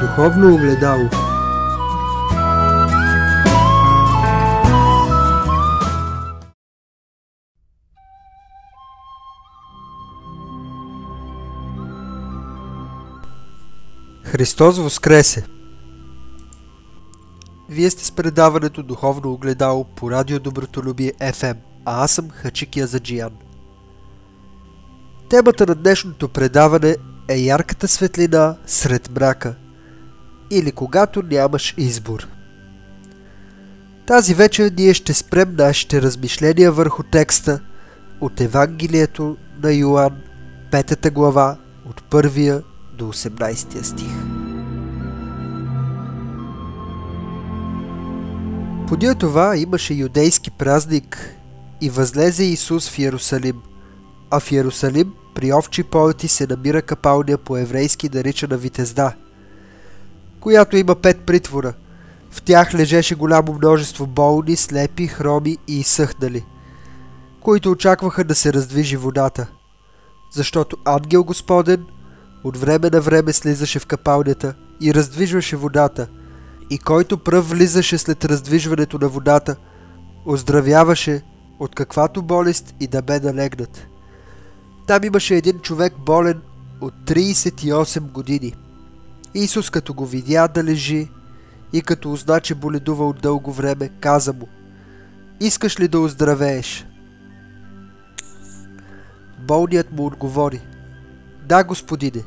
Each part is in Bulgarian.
Духовно огледало Христос Воскресе! Вие сте с предаването Духовно огледало по радио Добротолюбие FM, а аз съм Хачик Язаджиян. Темата на днешното предаване е ярката светлина сред мрака или когато нямаш избор. Тази вечер ние ще спрем нашите размишления върху текста от Евангелието на Йоанн, 5 глава, от 1 до 18 стих. Подир това имаше юдейски празник и възлезе Исус в Иерусалим. А в Иерусалим при овчи полети се намира капалня по еврейски наричана Витезда, която има пет притвора. В тях лежеше голямо множество болни, слепи, хроми и изсъхнали, които очакваха да се раздвижи водата. Защото ангел Господен от време на време слизаше в капалнята и раздвижваше водата, и който пръв влизаше след раздвижването на водата, оздравяваше от каквато болест и да бе налегнат. Там имаше един човек болен от 38 години. Исус като го видя да лежи и като узна, че боледува от дълго време, каза му Искаш ли да оздравееш? Болният му отговори Да, господине,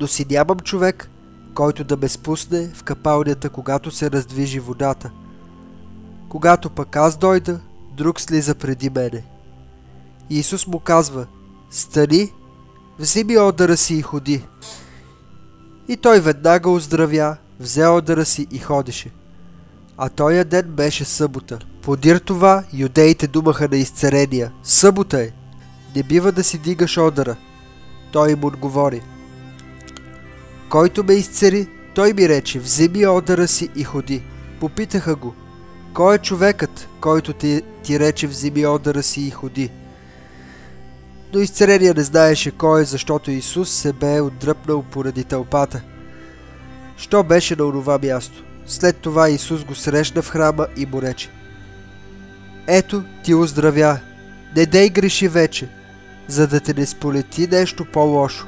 но си нямам човек, който да ме спусне в капалнята, когато се раздвижи водата. Когато пък аз дойда, друг слиза преди мене. Исус му казва, стани, вземи одъра си и ходи. И той веднага оздравя, взе одъра си и ходеше. А тоя ден беше събота. Подир това, юдеите думаха на изцерения. Събота е. Не бива да си дигаш одъра. Той им отговори. Който ме изцери, той ми рече, вземи одъра си и ходи. Попитаха го, кой е човекът, който ти, ти рече, вземи одъра си и ходи? Но изцерения не знаеше кой защото Исус се бе отдръпнал поради тълпата. Що беше на онова място? След това Исус го срещна в храма и му рече Ето ти оздравя, не дей греши вече, за да те не сполети нещо по-лошо.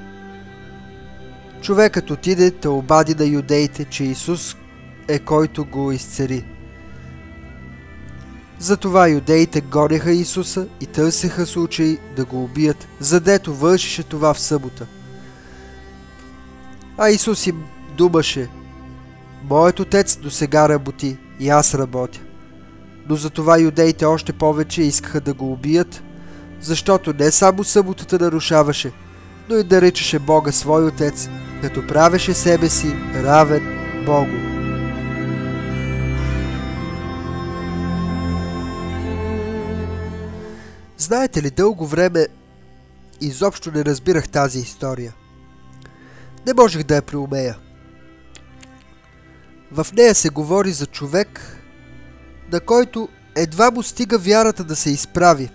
Човекът отиде те обади на юдеите, че Исус е който го изцери. Затова юдеите гонеха Исуса и търсеха случай да го убият, задето вършеше това в събота. А Исус им думаше, Моят отец до сега работи и аз работя. Но затова юдеите още повече искаха да го убият, защото не само съботата нарушаваше, но и да речеше Бога свой отец, като правеше себе си равен Богу. Знаете ли, дълго време изобщо не разбирах тази история. Не можех да я преумея. В нея се говори за човек, на който едва му стига вярата да се изправи.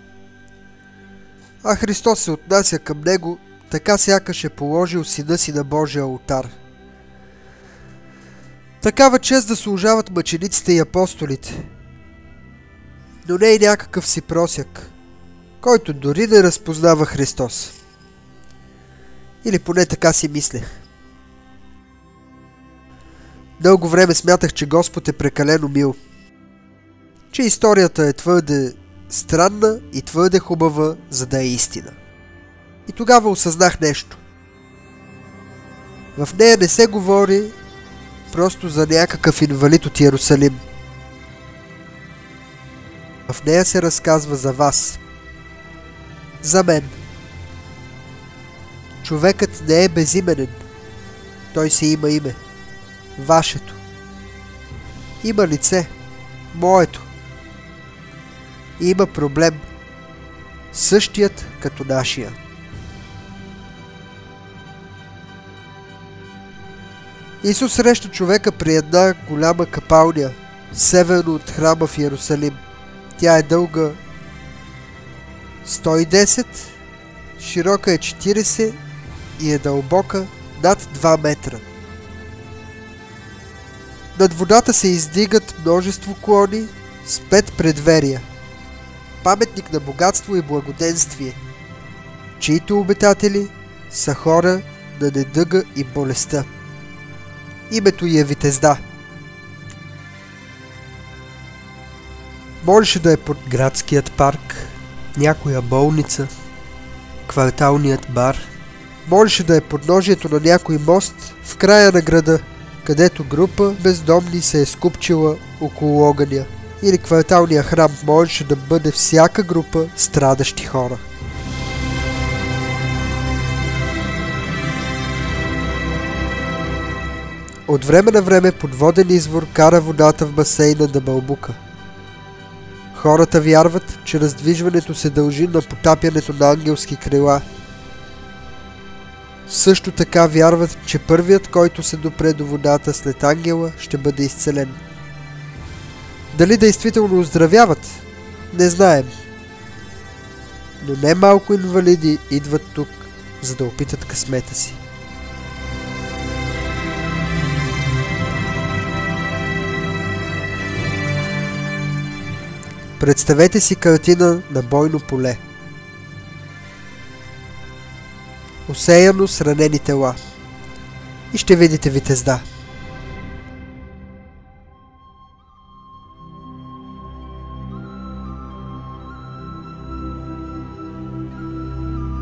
А Христос се отнася към него, така сякаш е положил сина си на Божия алтар. Такава чест да служават мъчениците и апостолите. Но не и някакъв си просяк, който дори не разпознава Христос. Или поне така си мислех. Дълго време смятах, че Господ е прекалено мил. Че историята е твърде странна и твърде хубава, за да е истина. И тогава осъзнах нещо. В нея не се говори просто за някакъв инвалид от Иерусалим. В нея се разказва за вас. За мен. Човекът не е безименен. Той си има име вашето. Има лице, моето. Има проблем, същият като нашия. Исус среща човека при една голяма капалня, северно от храма в Иерусалим. Тя е дълга 110, широка е 40 и е дълбока над 2 метра. Над водата се издигат множество клони с пет предверия. Паметник на богатство и благоденствие, чието обитатели са хора на недъга и болестта. Името й е Витезда. Можеше да е под градският парк, някоя болница, кварталният бар. Можеше да е подножието на някой мост в края на града, където група бездомни се е скупчила около огъня. Или кварталния храм можеше да бъде всяка група страдащи хора. От време на време подводен извор кара водата в басейна да бълбука. Хората вярват, че раздвижването се дължи на потапянето на ангелски крила. Също така вярват, че първият, който се допре до водата след ангела, ще бъде изцелен. Дали действително оздравяват? Не знаем. Но не малко инвалиди идват тук, за да опитат късмета си. Представете си картина на бойно поле. Осеяно с ранени тела. И ще видите витезда.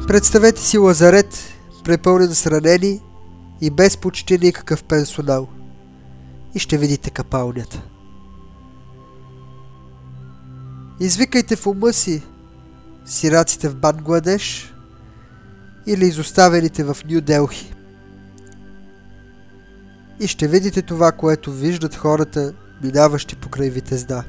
Представете си лазарет, препълнен с ранени и без почти никакъв персонал. И ще видите капалнята. Извикайте в ума си сираците в Бангладеш или изоставените в Нью Делхи. И ще видите това, което виждат хората, минаващи покрай Витезда.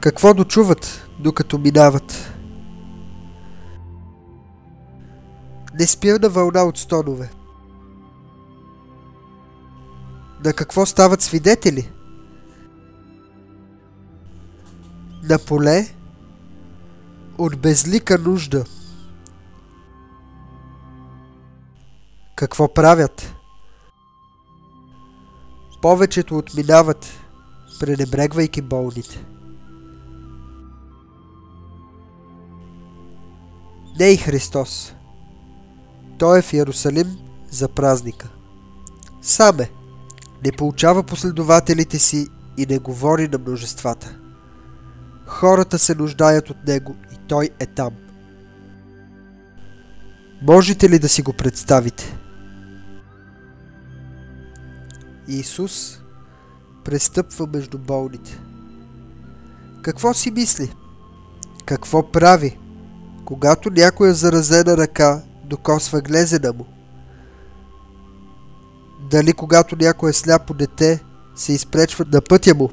Какво дочуват, докато минават? Неспирна вълна от стонове – На какво стават свидетели? На поле от безлика нужда. Какво правят? Повечето отминават, пренебрегвайки болните. Не и Христос. Той е в Иерусалим за празника. Сам е не получава последователите си и не говори на множествата. Хората се нуждаят от него и той е там. Можете ли да си го представите? Иисус престъпва между болните. Какво си мисли? Какво прави, когато някоя заразена ръка докосва глезена му? Дали когато някое сляпо дете се изпречва на пътя му,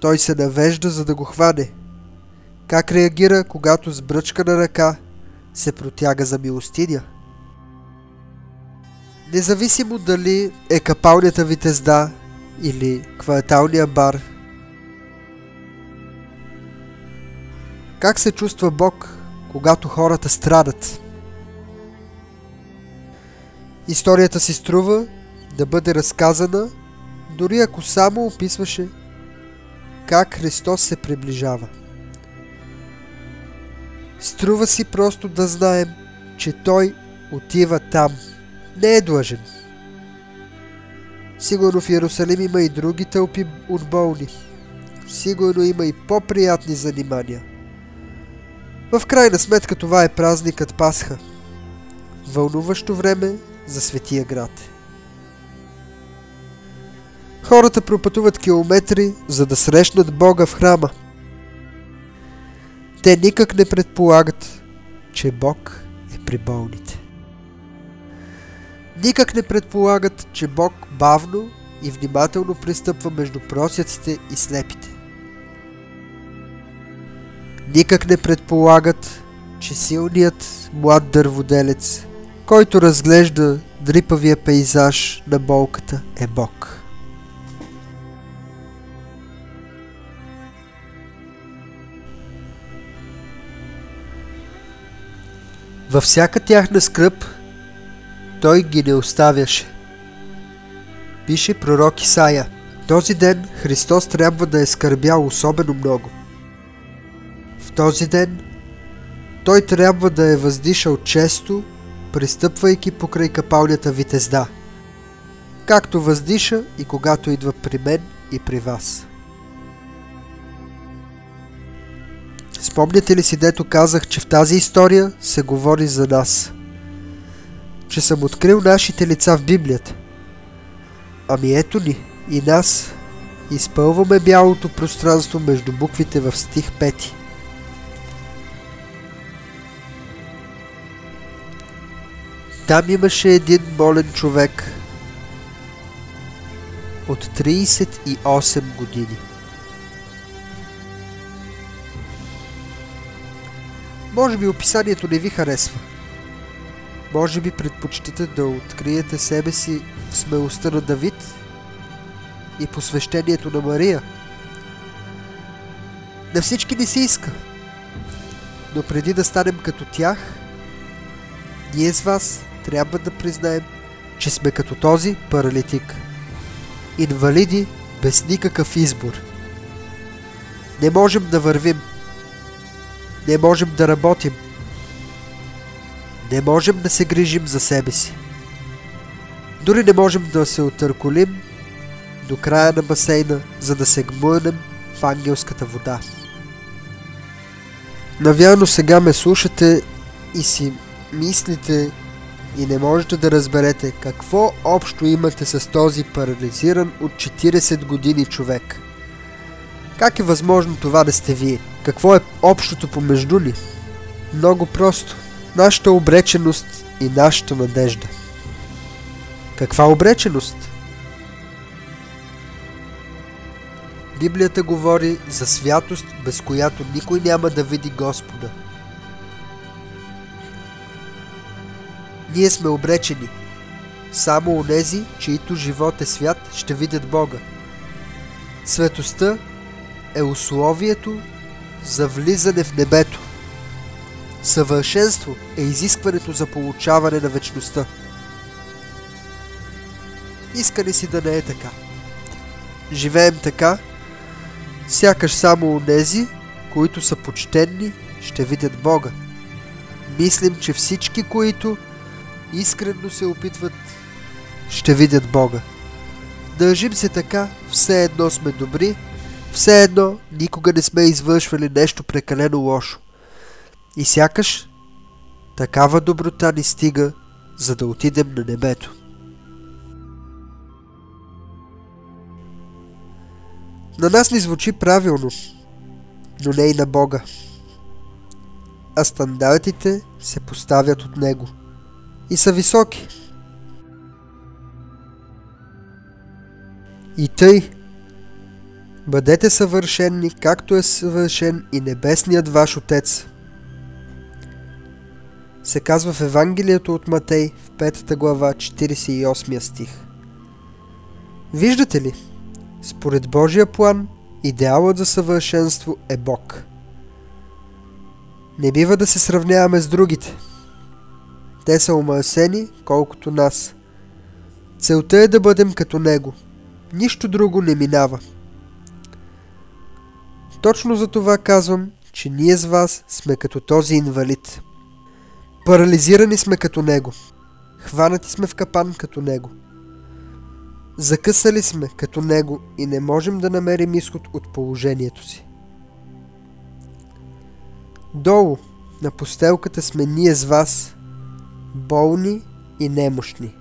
той се навежда за да го хване. Как реагира, когато с бръчка на ръка се протяга за милостиня? Независимо дали е капалнята витезда или кварталния бар, как се чувства Бог, когато хората страдат? Историята си струва да бъде разказана, дори ако само описваше как Христос се приближава. Струва си просто да знаем, че Той отива там. Не е длъжен. Сигурно в Иерусалим има и други тълпи от болни. Сигурно има и по-приятни занимания. В крайна сметка това е празникът Пасха. Вълнуващо време за светия град. Хората пропътуват километри, за да срещнат Бога в храма. Те никак не предполагат, че Бог е при болните. Никак не предполагат, че Бог бавно и внимателно пристъпва между просяците и слепите. Никак не предполагат, че силният млад дърводелец, който разглежда дрипавия пейзаж на болката, е Бог. Във всяка тяхна скръп той ги не оставяше. Пише пророк Исаия. Този ден Христос трябва да е скърбял особено много. В този ден той трябва да е въздишал често, пристъпвайки покрай капалнята витезда, както въздиша и когато идва при мен и при вас. Спомняте ли си, дето казах, че в тази история се говори за нас? Че съм открил нашите лица в Библията. Ами ето ни, и нас. Изпълваме бялото пространство между буквите в стих 5. Там имаше един болен човек от 38 години. Може би описанието не ви харесва. Може би предпочитате да откриете себе си в смелостта на Давид и посвещението на Мария. На всички не се иска. Но преди да станем като тях, ние с вас трябва да признаем, че сме като този паралитик. Инвалиди без никакъв избор. Не можем да вървим. Не можем да работим. Не можем да се грижим за себе си. Дори не можем да се отърколим до края на басейна, за да се гмънем в ангелската вода. Навярно сега ме слушате и си мислите и не можете да разберете какво общо имате с този парализиран от 40 години човек. Как е възможно това да сте вие? Какво е общото помежду ни? Много просто. Нашата обреченост и нашата надежда. Каква обреченост? Библията говори за святост, без която никой няма да види Господа. Ние сме обречени. Само онези, чието живот е свят, ще видят Бога. Светостта е условието за влизане в небето. Съвършенство е изискването за получаване на вечността. Иска ли си да не е така? Живеем така, сякаш само онези, които са почтенни, ще видят Бога. Мислим, че всички, които искрено се опитват, ще видят Бога. Държим се така, все едно сме добри, все едно никога не сме извършвали нещо прекалено лошо. И сякаш такава доброта ни стига, за да отидем на небето. На нас ни звучи правилно, но не и на Бога. А стандартите се поставят от Него – и са високи. И тъй, бъдете съвършенни, както е съвършен и небесният ваш Отец. Се казва в Евангелието от Матей в 5 глава 48 стих. Виждате ли? Според Божия план, идеалът за съвършенство е Бог. Не бива да се сравняваме с другите – те са омърсени, колкото нас. Целта е да бъдем като него. Нищо друго не минава. Точно за това казвам, че ние с вас сме като този инвалид. Парализирани сме като него. Хванати сме в капан като него. Закъсали сме като него и не можем да намерим изход от положението си. Долу, на постелката сме ние с вас, болни и немощни.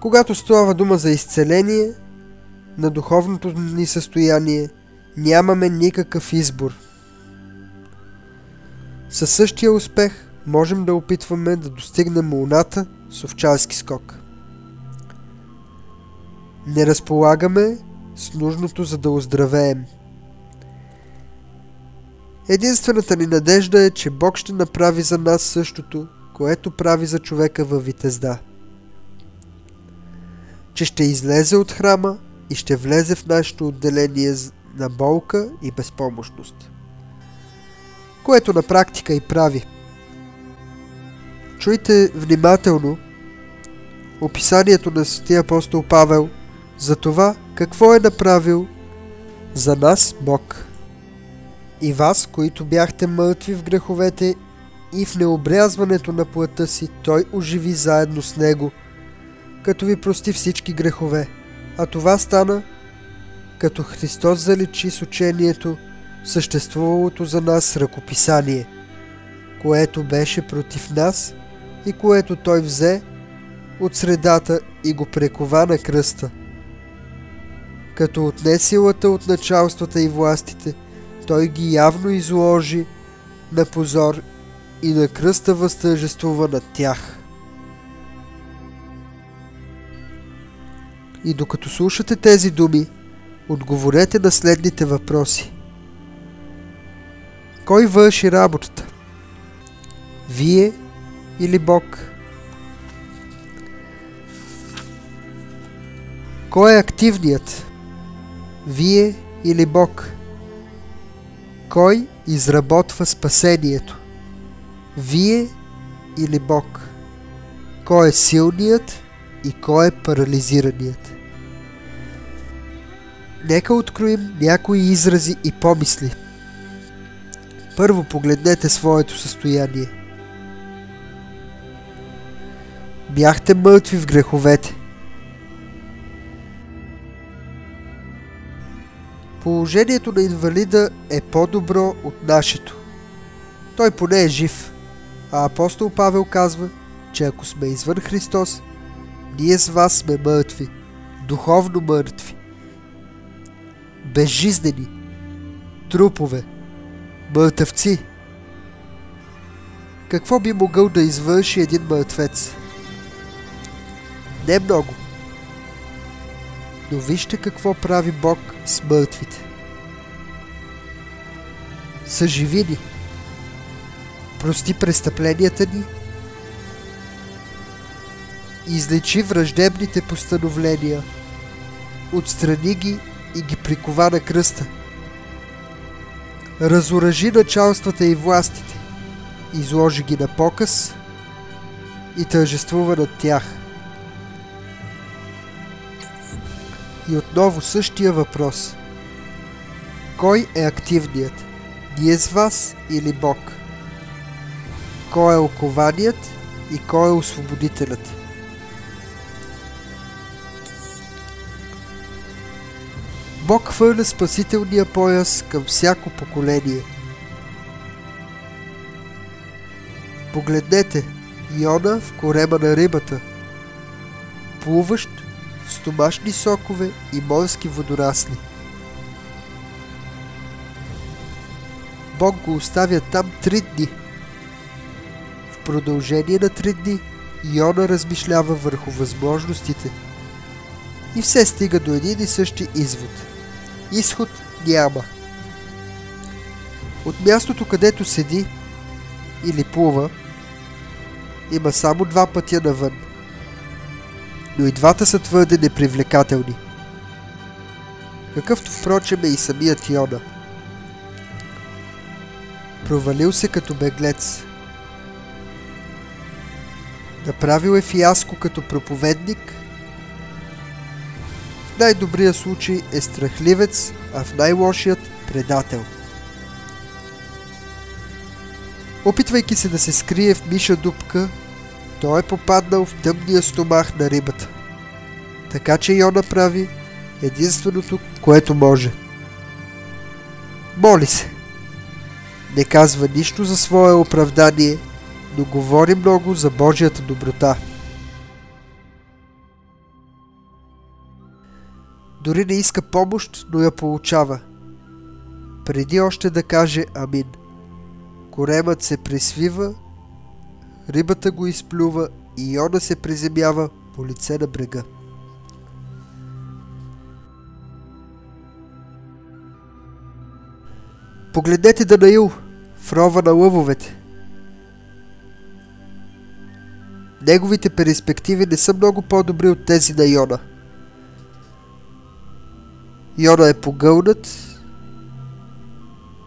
Когато става дума за изцеление на духовното ни състояние, нямаме никакъв избор. Със същия успех можем да опитваме да достигнем луната с овчарски скок. Не разполагаме с нужното за да оздравеем. Единствената ни надежда е, че Бог ще направи за нас същото, което прави за човека във витезда. Че ще излезе от храма и ще влезе в нашето отделение на болка и безпомощност. Което на практика и прави. Чуйте внимателно описанието на Светия апостол Павел за това какво е направил за нас Бог. И вас, които бяхте мъртви в греховете и в необрязването на плътта си, Той оживи заедно с Него, като ви прости всички грехове. А това стана, като Христос заличи с учението, съществувалото за нас ръкописание, което беше против нас и което Той взе от средата и го прекова на кръста. Като отне силата от началствата и властите, той ги явно изложи на позор и на кръста възтържествува над тях. И докато слушате тези думи, отговорете на следните въпроси. Кой върши работата? Вие или Бог? Кой е активният? Вие или Бог? Кой изработва спасението? Вие или Бог? Кой е силният и кой е парализираният? Нека откроим някои изрази и помисли. Първо погледнете своето състояние. Бяхте мъртви в греховете. Положението на инвалида е по-добро от нашето. Той поне е жив. А апостол Павел казва, че ако сме извън Христос, ние с вас сме мъртви, духовно мъртви, безжизнени, трупове, мъртъвци. Какво би могъл да извърши един мъртвец? Не много – но вижте какво прави Бог с мъртвите. Съживи ни. Прости престъпленията ни. Излечи враждебните постановления. Отстрани ги и ги прикова на кръста. Разоръжи началствата и властите. Изложи ги на показ и тържествува над тях – И отново същия въпрос. Кой е активният? Ние с вас или Бог? Кой е окованият и кой е освободителят? Бог хвърля спасителния пояс към всяко поколение. Погледнете Йона в корема на рибата, плуващ стомашни сокове и морски водорасли. Бог го оставя там три дни. В продължение на три дни Йона размишлява върху възможностите и все стига до един и същи извод. Изход няма. От мястото, където седи или плува, има само два пътя навън – но и двата са твърде непривлекателни. Какъвто впрочем е и самият Йона. Провалил се като беглец. Направил е фиаско като проповедник. Най-добрия случай е страхливец, а в най-лошият предател. Опитвайки се да се скрие в миша дупка, той е попаднал в тъмния стомах на рибата. Така че Йона прави единственото, което може. Моли се. Не казва нищо за свое оправдание, но говори много за Божията доброта. Дори не иска помощ, но я получава. Преди още да каже Амин. Коремът се присвива Рибата го изплюва и Йона се приземява по лице на брега. Погледнете Данаил в рова на лъвовете. Неговите перспективи не са много по-добри от тези на Йона. Йона е погълнат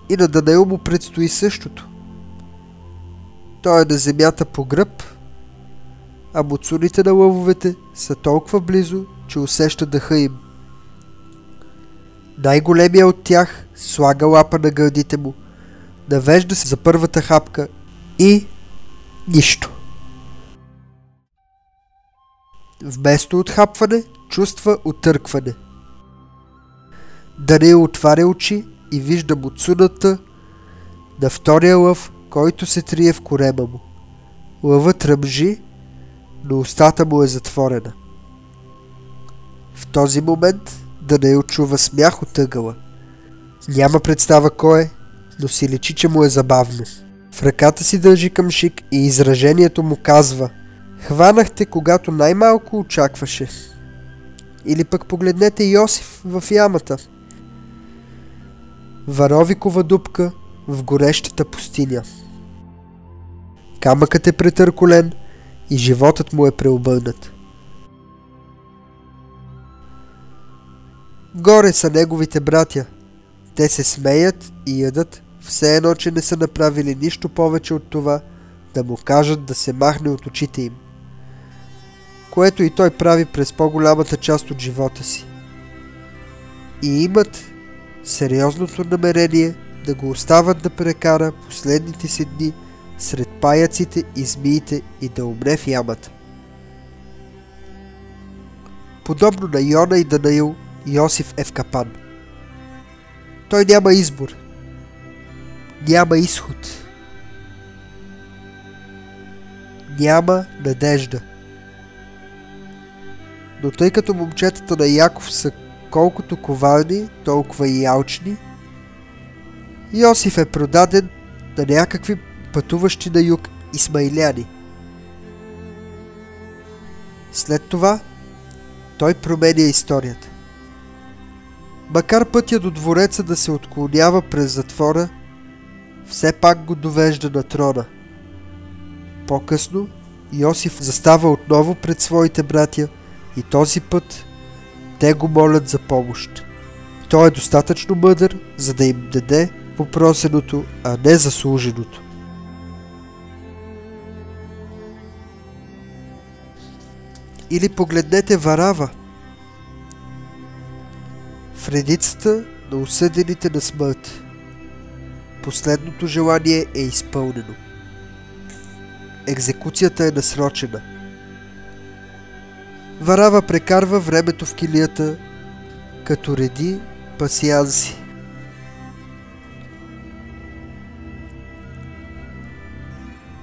и на Данаил му предстои същото. Той е на земята по гръб, а буцуните на лъвовете са толкова близо, че усеща дъха им. Най-големия от тях слага лапа на гърдите му, навежда се за първата хапка и нищо. Вместо отхапване, чувства отъркване. Даниил отваря очи и вижда буцуната на втория лъв, който се трие в корема му. Лъвът ръмжи, но устата му е затворена. В този момент Данаил чува смях от ъгъла. Няма представа кой е, но си личи, че му е забавно. В ръката си държи към шик и изражението му казва Хванахте, когато най-малко очакваше. Или пък погледнете Йосиф в ямата. Варовикова дупка в горещата пустиня. Камъкът е претърколен и животът му е преобърнат. Горе са неговите братя. Те се смеят и ядат, все едно, че не са направили нищо повече от това да му кажат да се махне от очите им. Което и той прави през по-голямата част от живота си. И имат сериозното намерение да го остават да прекара последните си дни сред паяците и змиите и да умре в ямата. Подобно на Йона и Данаил, Йосиф е в капан. Той няма избор. Няма изход. Няма надежда. Но тъй като момчетата на Яков са колкото коварни, толкова и алчни, Йосиф е продаден на някакви пътуващи на юг исмайляни. След това той променя историята. Макар пътя до двореца да се отклонява през затвора, все пак го довежда на трона. По-късно Йосиф застава отново пред своите братя и този път те го молят за помощ. Той е достатъчно мъдър, за да им даде попросеното, а не заслуженото. Или погледнете Варава. В редицата на осъдените на смърт. Последното желание е изпълнено. Екзекуцията е насрочена. Варава прекарва времето в килията, като реди пасианси.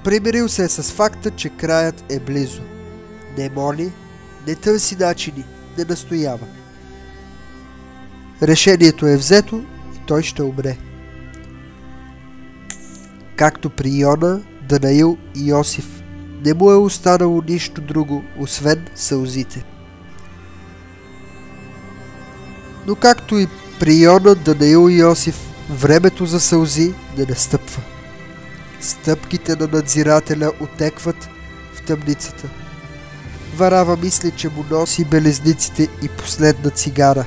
Примирил се е с факта, че краят е близо. Не моли, не търси начини, не настоява. Решението е взето и той ще умре. Както при Йона, Данаил и Йосиф, не му е останало нищо друго, освен сълзите. Но както и при Йона, Данаил и Йосиф, времето за сълзи не настъпва. Стъпките на надзирателя отекват в тъмницата. Варава мисли, че му носи белезниците и последна цигара.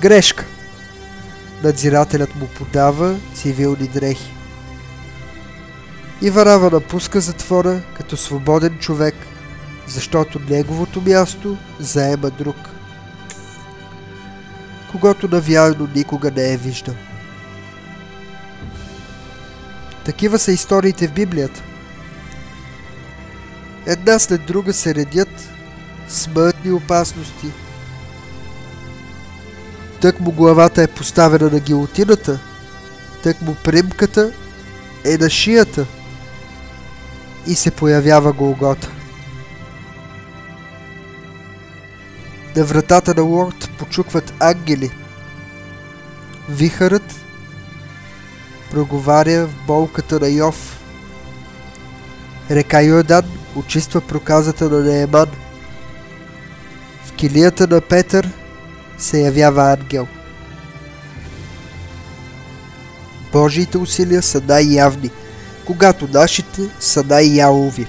Грешка! Надзирателят му подава цивилни дрехи. И Варава напуска затвора като свободен човек, защото неговото място заема друг, когато навярно никога не е виждал. Такива са историите в Библията. Една след друга се редят смъртни опасности. Тък му главата е поставена на гилотината, тък му примката е на шията и се появява Голгота. На вратата на Лорд почукват ангели. Вихърът проговаря в болката на Йов. Река Йордан очиства проказата на Нееман. В килията на Петър се явява ангел. Божиите усилия са най-явни, когато нашите са най-ялови.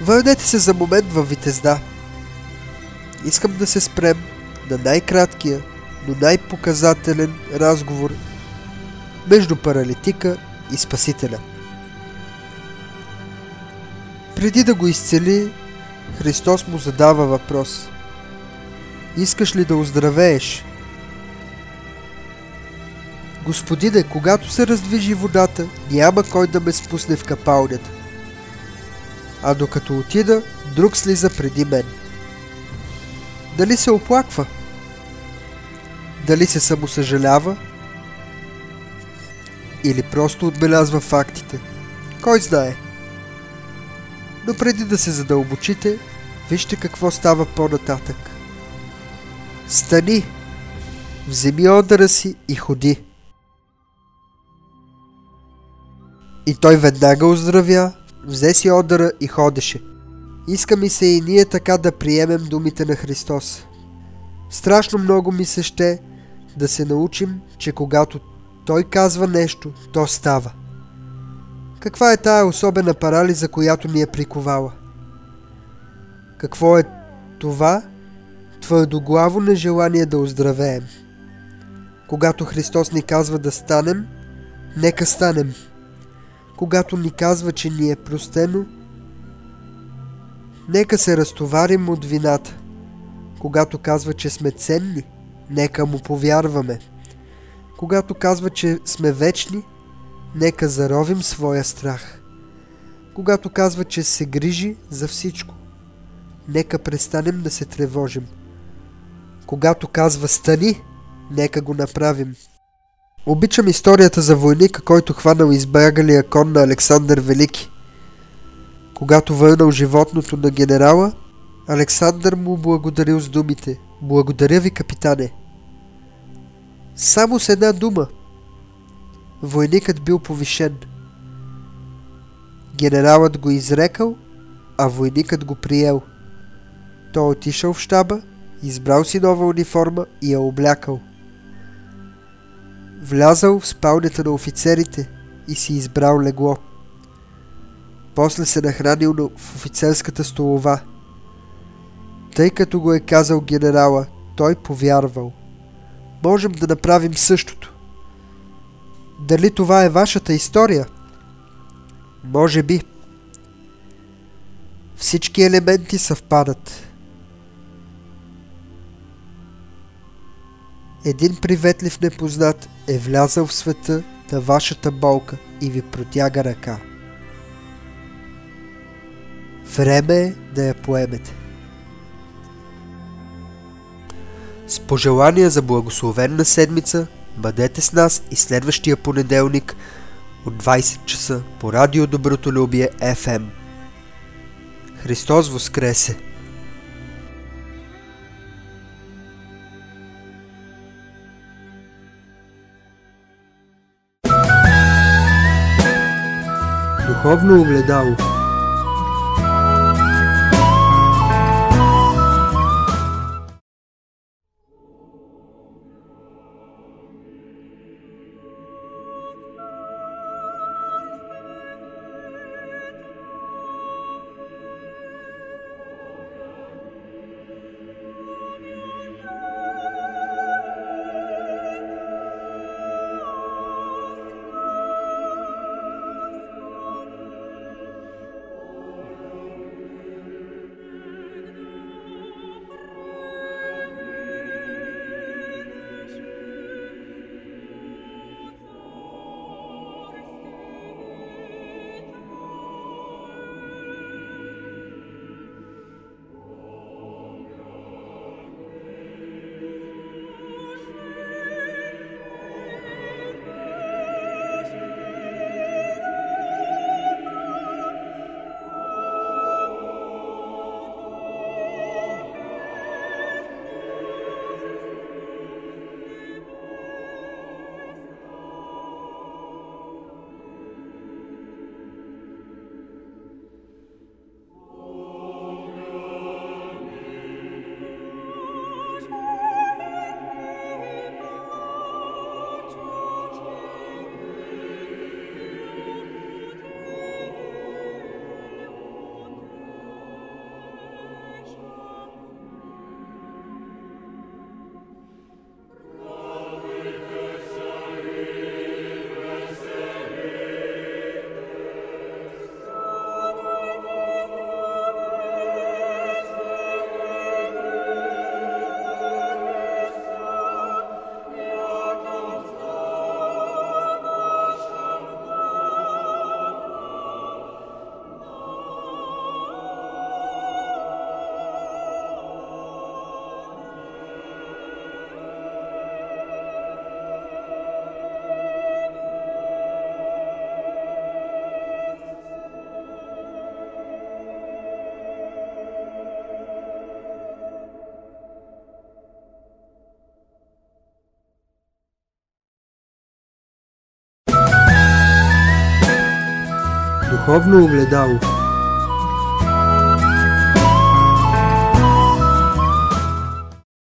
Върнете се за момент във Витезда. Искам да се спрем на най-краткия, но най-показателен разговор между паралитика и Спасителя. Преди да го изцели, Христос му задава въпрос. Искаш ли да оздравееш? Господине, когато се раздвижи водата, няма кой да ме спусне в капалнята. А докато отида, друг слиза преди мен. Дали се оплаква? Дали се самосъжалява? Или просто отбелязва фактите? Кой знае? Но преди да се задълбочите, вижте какво става по-нататък. Стани, вземи одъра си и ходи. И той веднага оздравя, взе си одъра и ходеше. Иска ми се и ние така да приемем думите на Христос. Страшно много ми се ще да се научим, че когато Той казва нещо, то става. Каква е тая особена парализа, която ни е приковала? Какво е това твърдоглаво нежелание да оздравеем? Когато Христос ни казва да станем, нека станем – когато ни казва, че ни е простено, нека се разтоварим от вината. Когато казва, че сме ценни, нека му повярваме. Когато казва, че сме вечни, нека заровим своя страх. Когато казва, че се грижи за всичко, нека престанем да се тревожим. Когато казва стани, нека го направим. Обичам историята за войника, който хванал избягалия кон на Александър Велики. Когато върнал животното на генерала, Александър му благодарил с думите «Благодаря ви, капитане». Само с една дума. Войникът бил повишен. Генералът го изрекал, а войникът го приел. Той отишъл в щаба, избрал си нова униформа и я облякал – Влязал в спалнята на офицерите и си избрал легло. После се нахранил в офицерската столова. Тъй като го е казал генерала, той повярвал. Можем да направим същото. Дали това е вашата история? Може би. Всички елементи съвпадат. Един приветлив непознат е влязъл в света на вашата болка и ви протяга ръка. Време е да я поемете. С пожелания за благословенна седмица, бъдете с нас и следващия понеделник от 20 часа по Радио Доброто Любие FM. Христос Воскресе! Духовно огледало. Върховно огледало